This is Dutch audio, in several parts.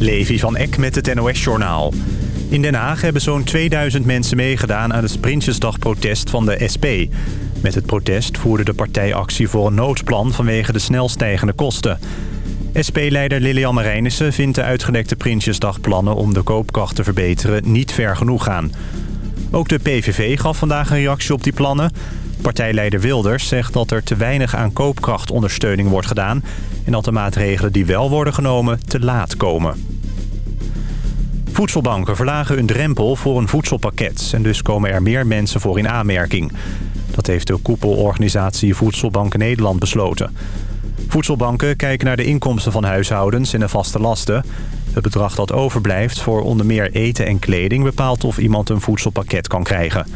Levi van Eck met het NOS-journaal. In Den Haag hebben zo'n 2000 mensen meegedaan aan het Prinsjesdagprotest van de SP. Met het protest voerde de partij actie voor een noodplan vanwege de snel stijgende kosten. SP-leider Lilian Marijnissen vindt de uitgelekte Prinsjesdagplannen om de koopkracht te verbeteren niet ver genoeg gaan. Ook de PVV gaf vandaag een reactie op die plannen. Partijleider Wilders zegt dat er te weinig aan koopkrachtondersteuning wordt gedaan... en dat de maatregelen die wel worden genomen te laat komen. Voedselbanken verlagen hun drempel voor een voedselpakket... en dus komen er meer mensen voor in aanmerking. Dat heeft de koepelorganisatie Voedselbanken Nederland besloten. Voedselbanken kijken naar de inkomsten van huishoudens en de vaste lasten. Het bedrag dat overblijft voor onder meer eten en kleding... bepaalt of iemand een voedselpakket kan krijgen.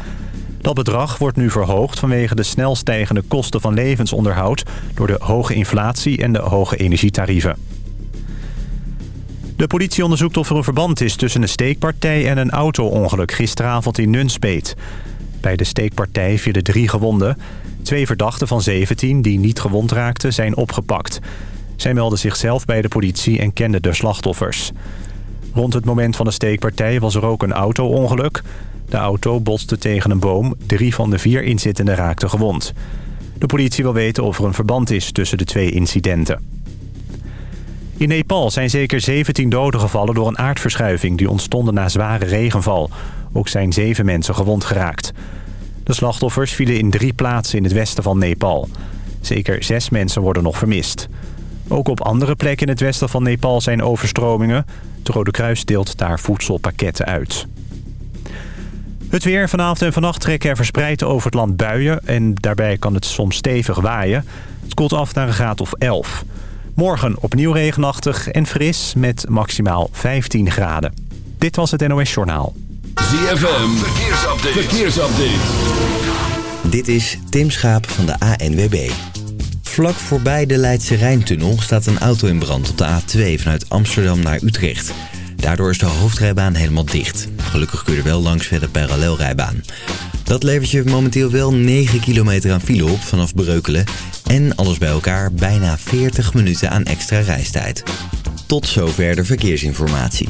Dat bedrag wordt nu verhoogd vanwege de snel stijgende kosten van levensonderhoud... door de hoge inflatie en de hoge energietarieven. De politie onderzoekt of er een verband is tussen een steekpartij en een auto-ongeluk gisteravond in Nunspeet. Bij de steekpartij vielen drie gewonden. Twee verdachten van 17 die niet gewond raakten zijn opgepakt. Zij melden zichzelf bij de politie en kenden de slachtoffers. Rond het moment van de steekpartij was er ook een auto-ongeluk. De auto botste tegen een boom. Drie van de vier inzittenden raakten gewond. De politie wil weten of er een verband is tussen de twee incidenten. In Nepal zijn zeker 17 doden gevallen door een aardverschuiving... die ontstonden na zware regenval. Ook zijn zeven mensen gewond geraakt. De slachtoffers vielen in drie plaatsen in het westen van Nepal. Zeker zes mensen worden nog vermist. Ook op andere plekken in het westen van Nepal zijn overstromingen. Het Rode Kruis deelt daar voedselpakketten uit. Het weer vanavond en vannacht trekken er verspreid over het land buien... en daarbij kan het soms stevig waaien. Het koelt af naar een graad of 11. Morgen opnieuw regenachtig en fris met maximaal 15 graden. Dit was het NOS Journaal. ZFM, verkeersupdate. verkeersupdate. Dit is Tim Schaap van de ANWB. Vlak voorbij de Leidse Rijntunnel staat een auto in brand op de A2 vanuit Amsterdam naar Utrecht. Daardoor is de hoofdrijbaan helemaal dicht. Gelukkig kun je er wel langs via de parallelrijbaan. Dat levert je momenteel wel 9 kilometer aan file op vanaf Breukelen. En alles bij elkaar bijna 40 minuten aan extra reistijd. Tot zover de verkeersinformatie.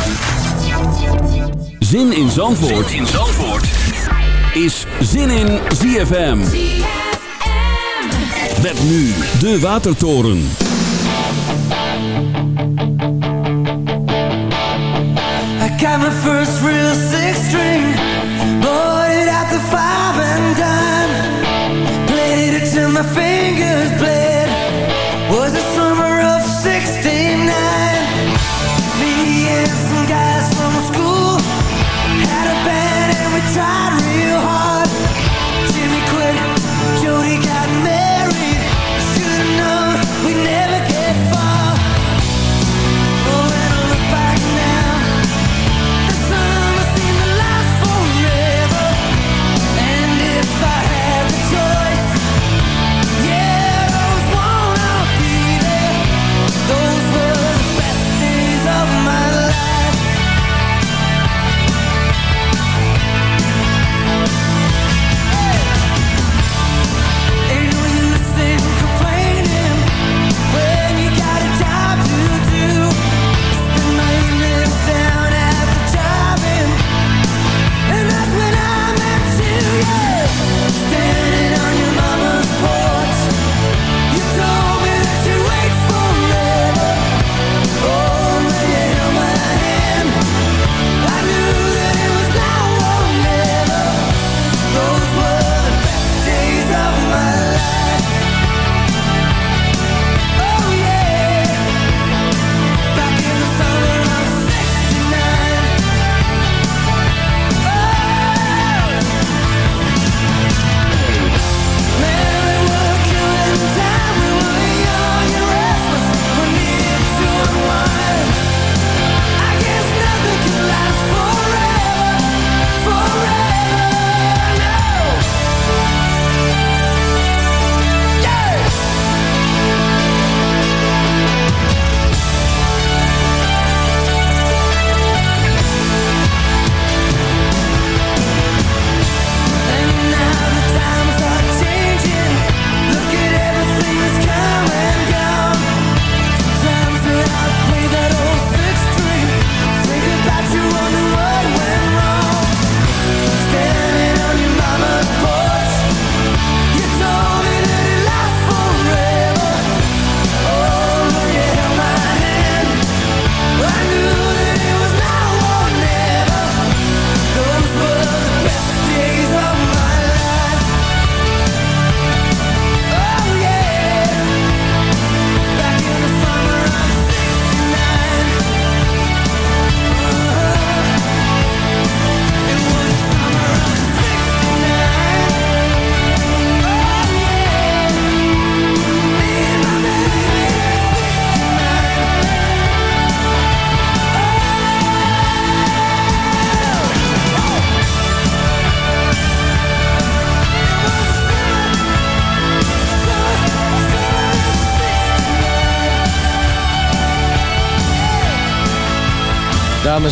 Zin in Zandvoort, zin in Zandvoort. is Zin in ZFM. Met nu de Watertoren. I got my first real six string Bought it at the five and dime Played it till my fingers bled time.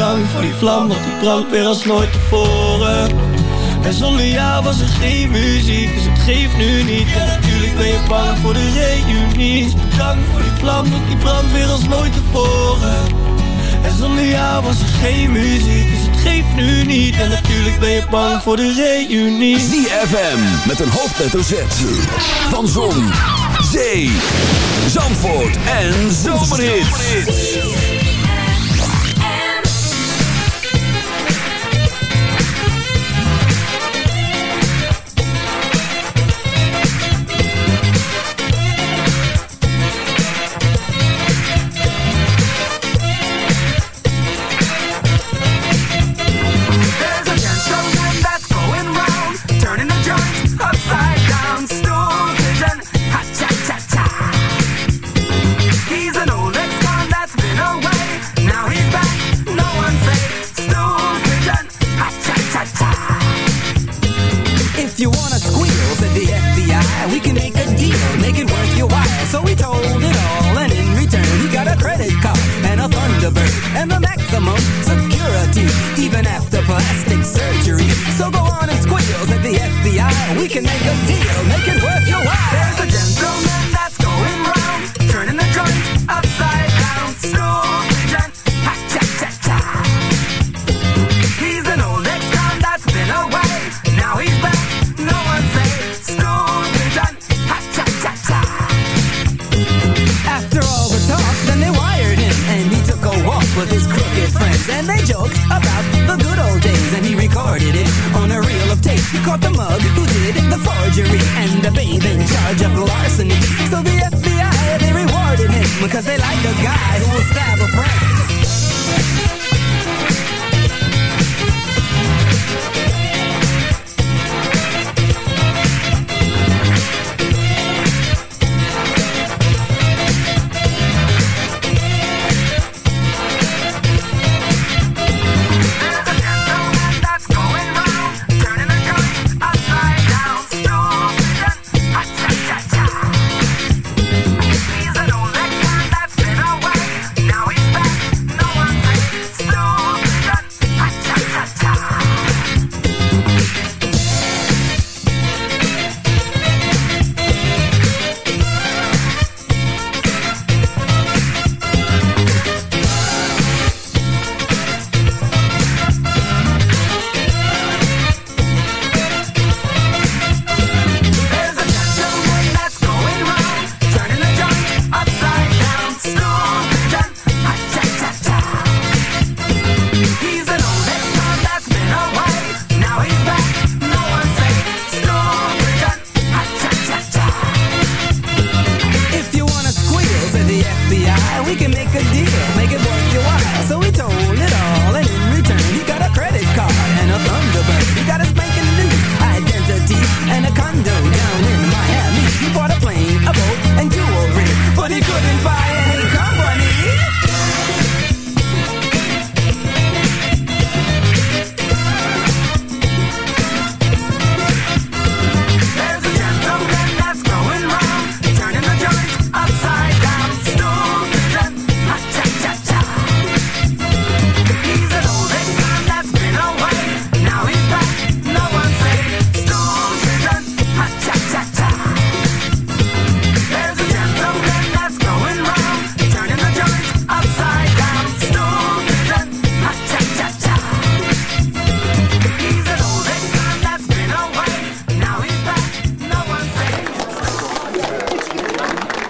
Dank voor die vlam, want die brandt weer als nooit tevoren. En zonder jou was er geen muziek, dus het geeft nu niet. En natuurlijk ben je bang voor de reunie Dank voor die vlam, want die brandt weer als nooit tevoren. En zonder jou was er geen muziek, dus het geeft nu niet. En natuurlijk ben je bang voor de reunie ZFM, met een hoofdletter Z. Van Zon, Zee, Zandvoort en Zomerhits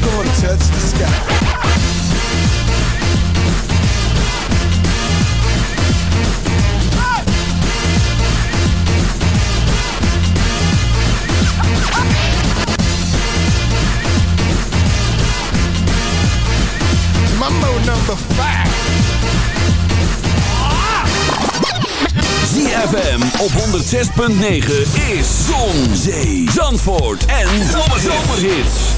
gonna touch the sky. Mambo number five. ZFM op 106.9 is Zon, Zee, Zandvoort en Zomerhits.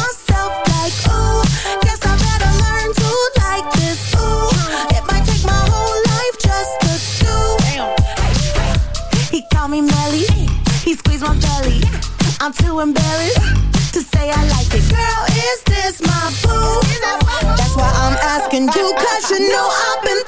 I'm too embarrassed to say I like it. Girl, is this my boo? That's why I'm asking you, cause you know I've been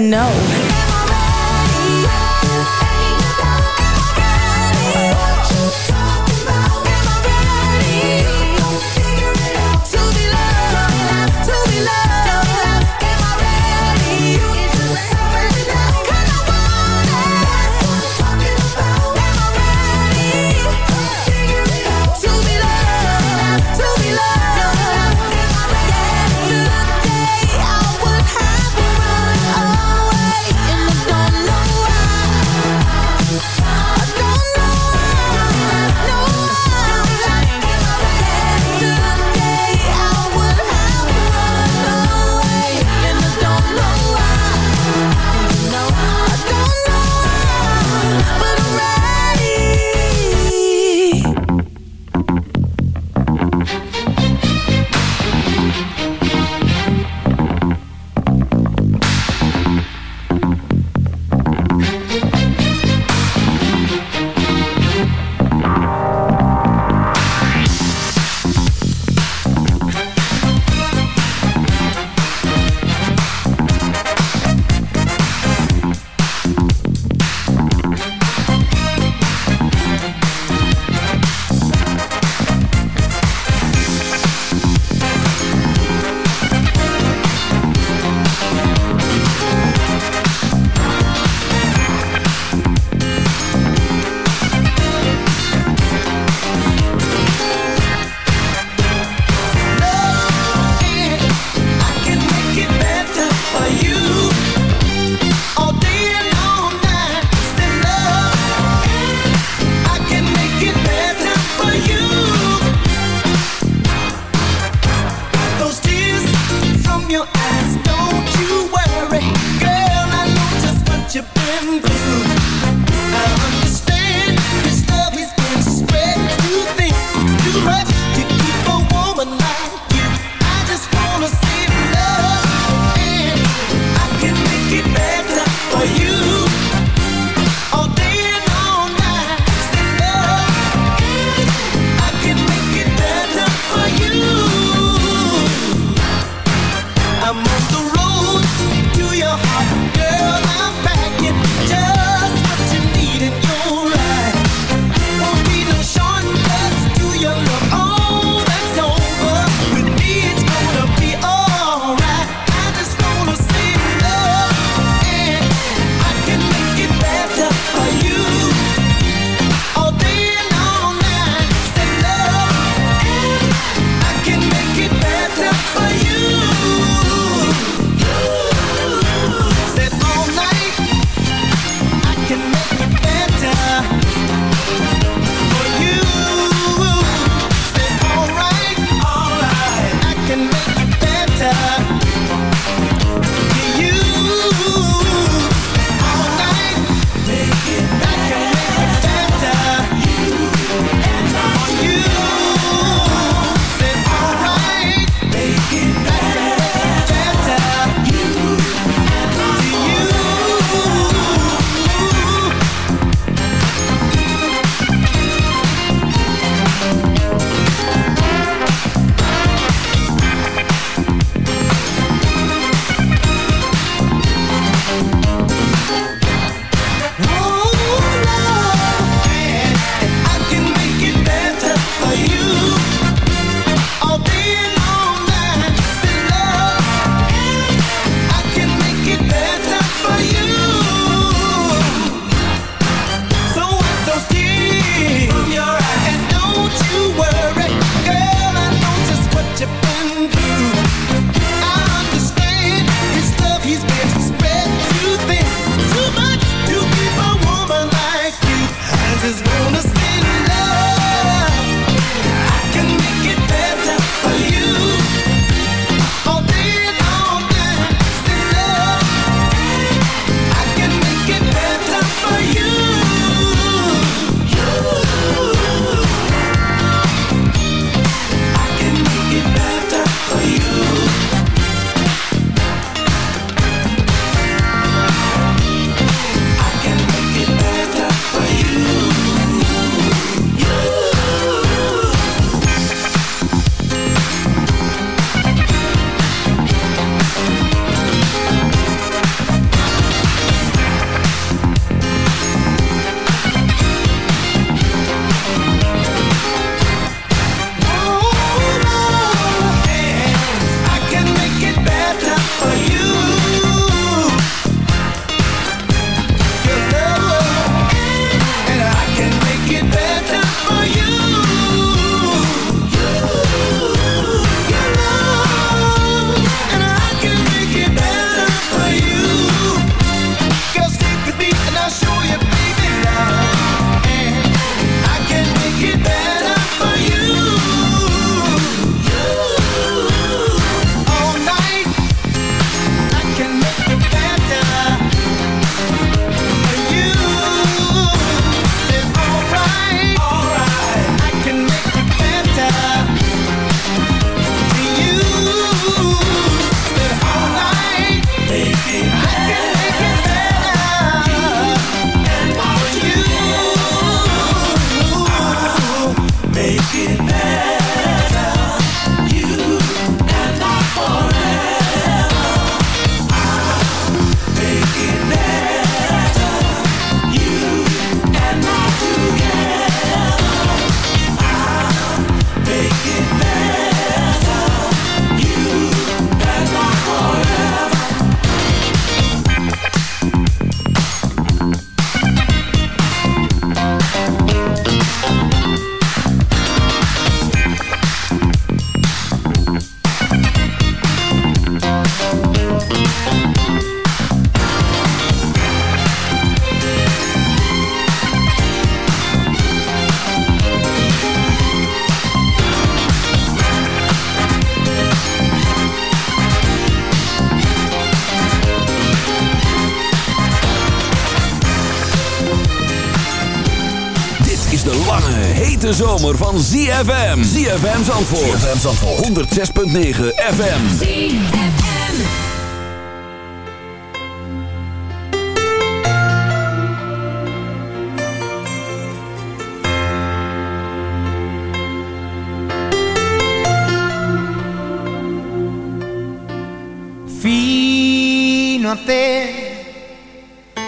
even know. Lange, hete zomer van ZFM. ZFM Zandvoort. ZFM Zandvoort. 106.9 FM. ZFM. Fino a te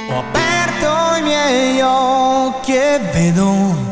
ho aperto i miei occhi e vedo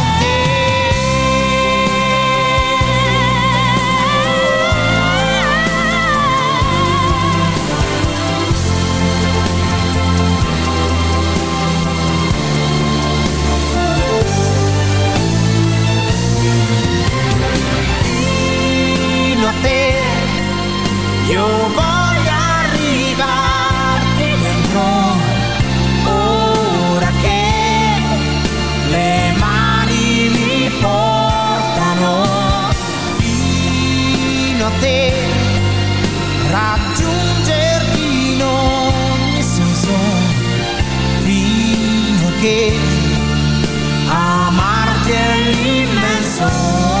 te raggiungerti in ogni senso fino che amarti è l'immenso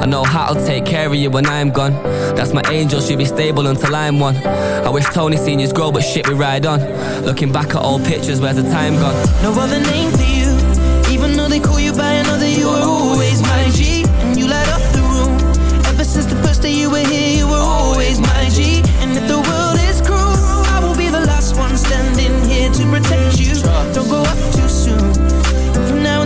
I know how to take care of you when I'm gone. That's my angel, she'll be stable until I'm one. I wish Tony seniors grow, but shit, we ride on. Looking back at old pictures, where's the time gone? No other name for you Even though they call you by another You were always my G And you light up the room Ever since the first day you were here You were always my G And if the world is cruel I will be the last one standing here To protect you Don't go up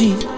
G.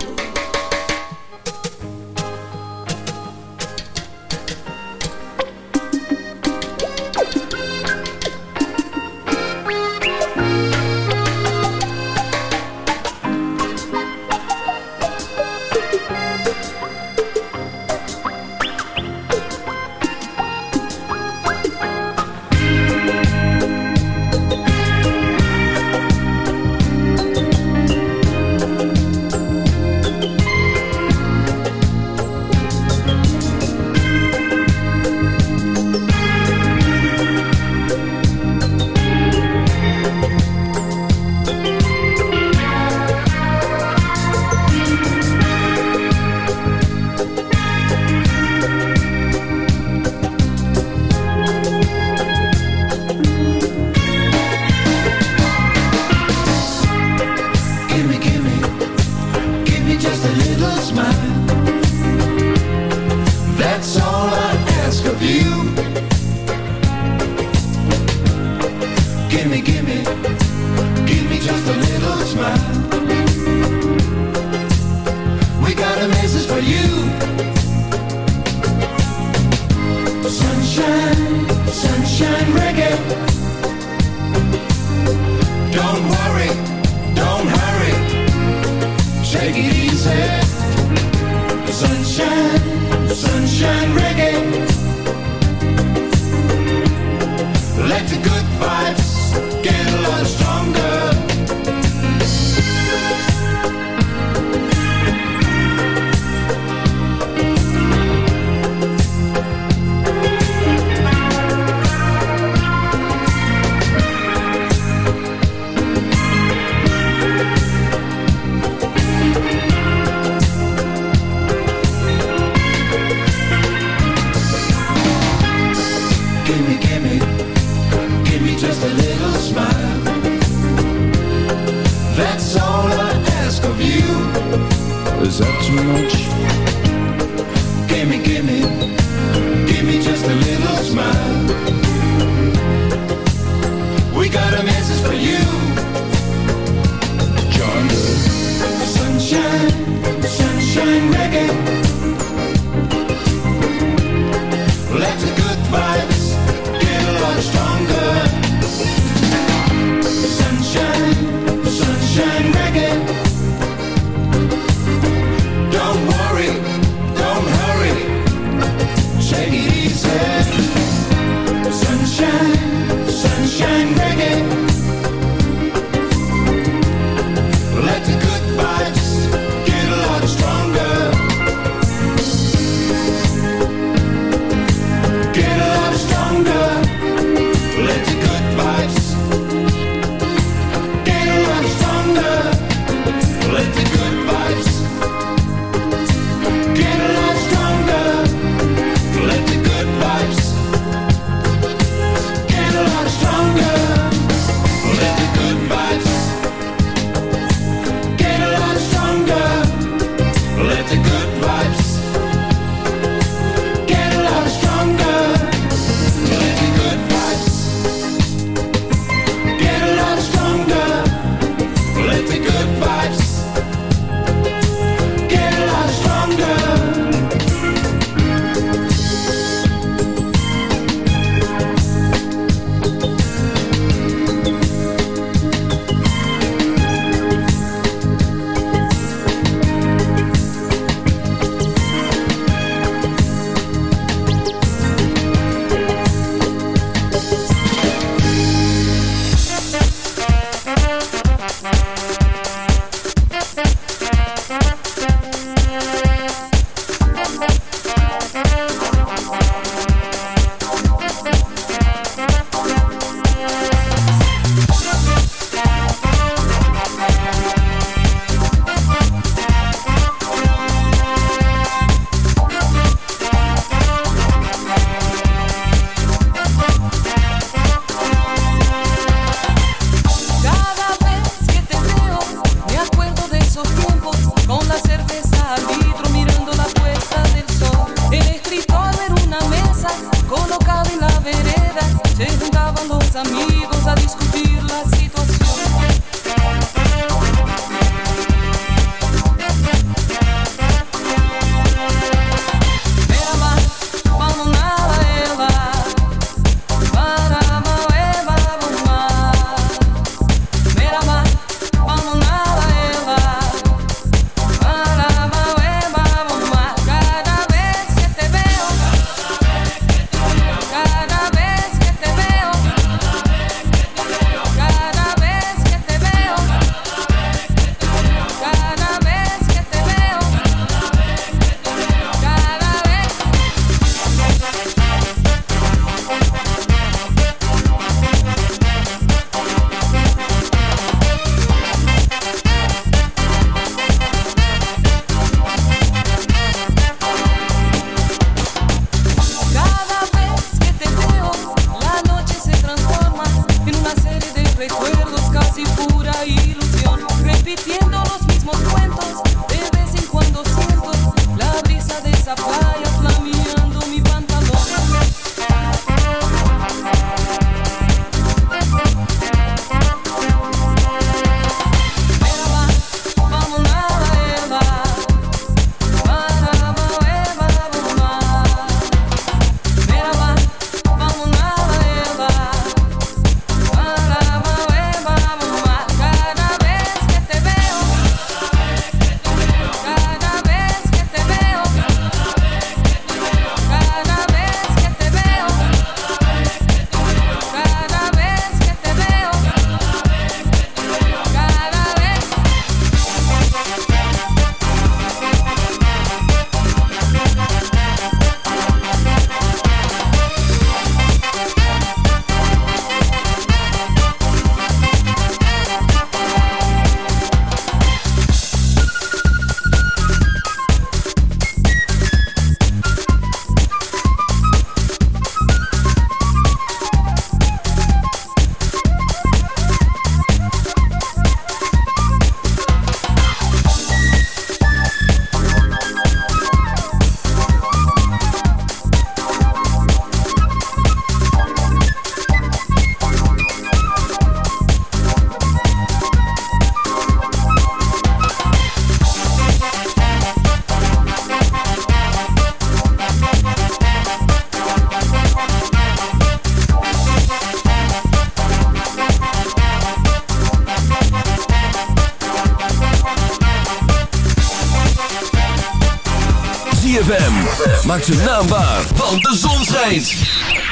Maak ze naambaar, want de zon schijnt.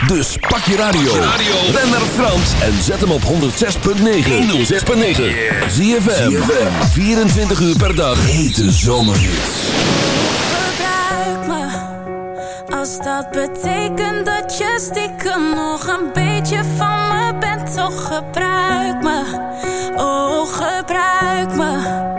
Dus pak je radio. Ben naar Frans en zet hem op 106.9. 106.9. Zie je 24 uur per dag. Hete zomerhits. Gebruik me. Als dat betekent dat je stiekem nog een beetje van me bent. Toch gebruik me. Oh, gebruik me.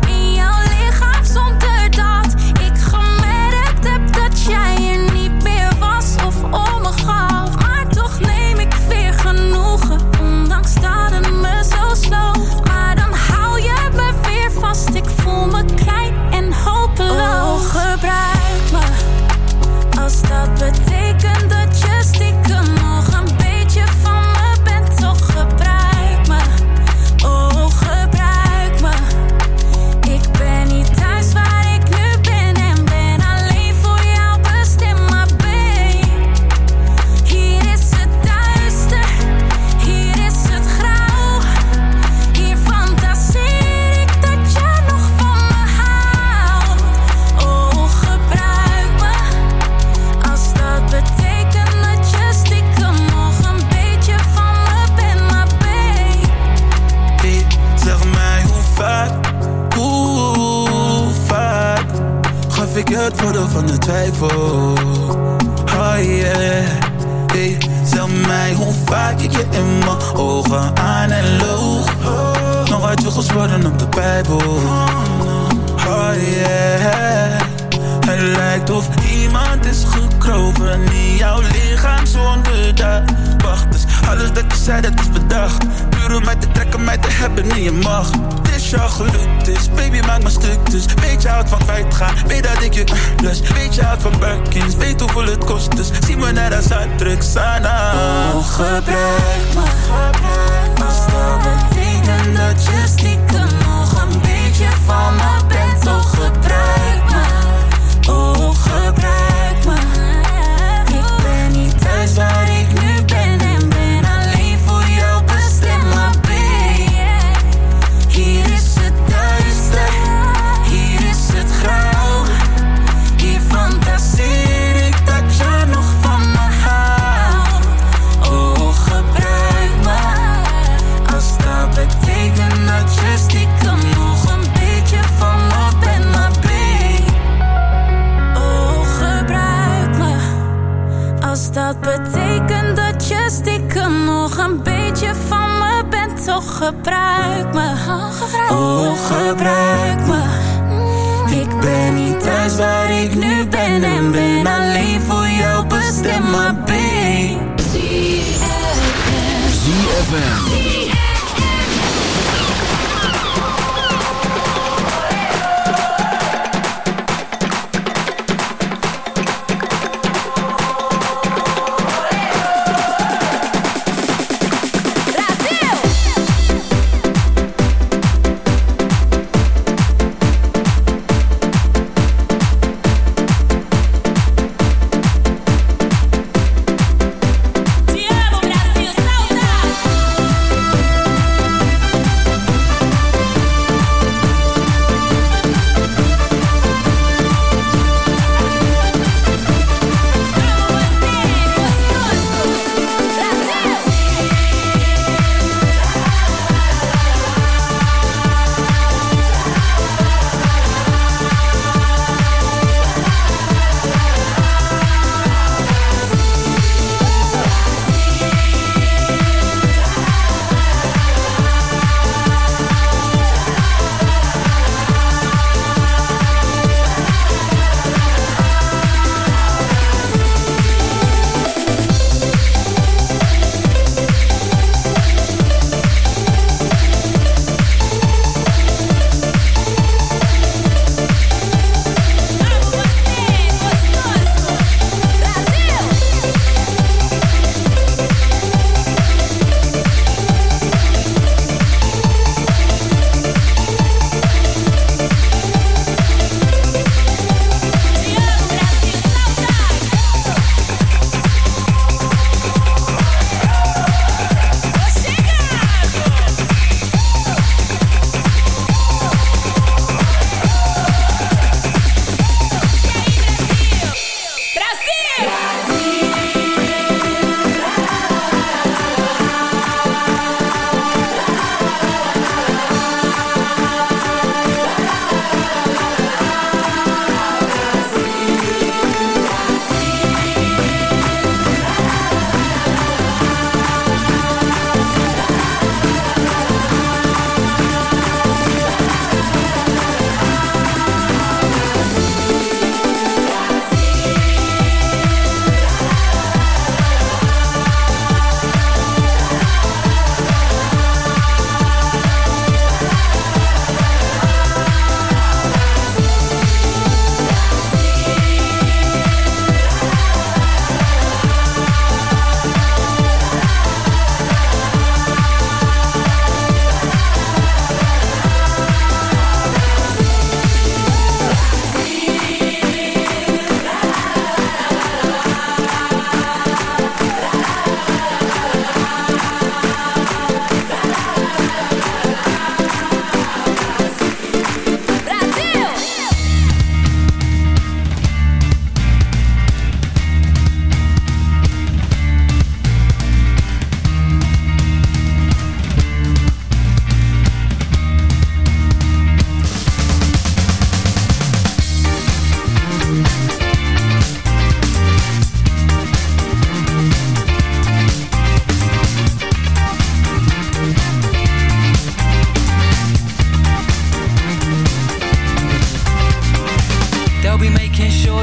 als dat betekent Ik ben niet thuis waar ik nu ben en ben alleen voor jou bestemd, maar babe. ZFM.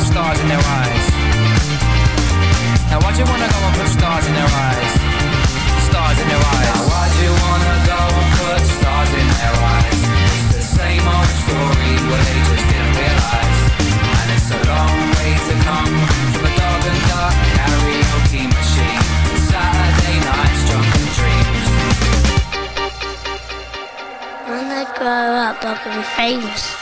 put stars in their eyes? Now why'd you wanna go and put stars in their eyes? Stars in their eyes. Now why'd you wanna go and put stars in their eyes? It's the same old story, well they just didn't realise. And it's a long way to come from a dog and duck karaoke machine. Saturday nights, drunken dreams. When I grow up, I can be famous.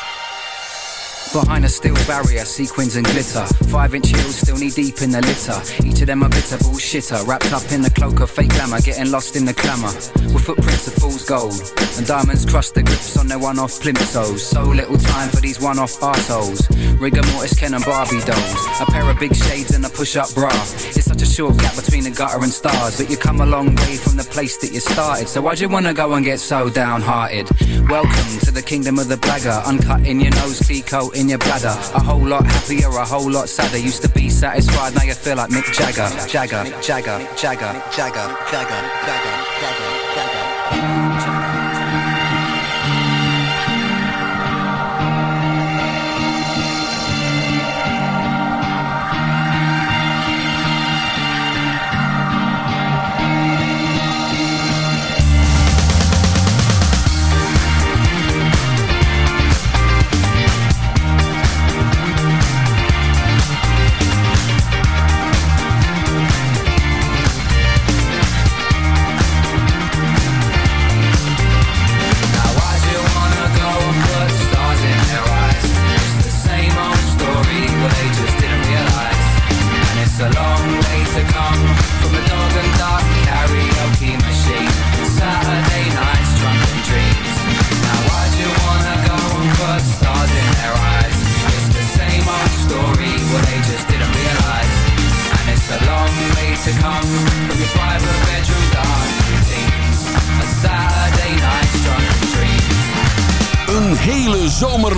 Behind a steel barrier, sequins and glitter. Five inch heels, still knee deep in the litter. Each of them a bitter bullshitter. Wrapped up in the cloak of fake glamour, getting lost in the clamour. With footprints of fool's gold. And diamonds crush the grips on their one off plimsolls. So little time for these one off arseholes. Rigor mortis, Ken and Barbie dolls. A pair of big shades and a push up bra. It's short gap between the gutter and stars. But you come a long way from the place that you started. So why'd you wanna go and get so downhearted? Welcome to the kingdom of the blagger. Uncut in your nose, Clico in your bladder. A whole lot happier, a whole lot sadder. Used to be satisfied, now you feel like Mick Jagger. Jagger, Jagger, Jagger, Jagger, Jagger, Jagger,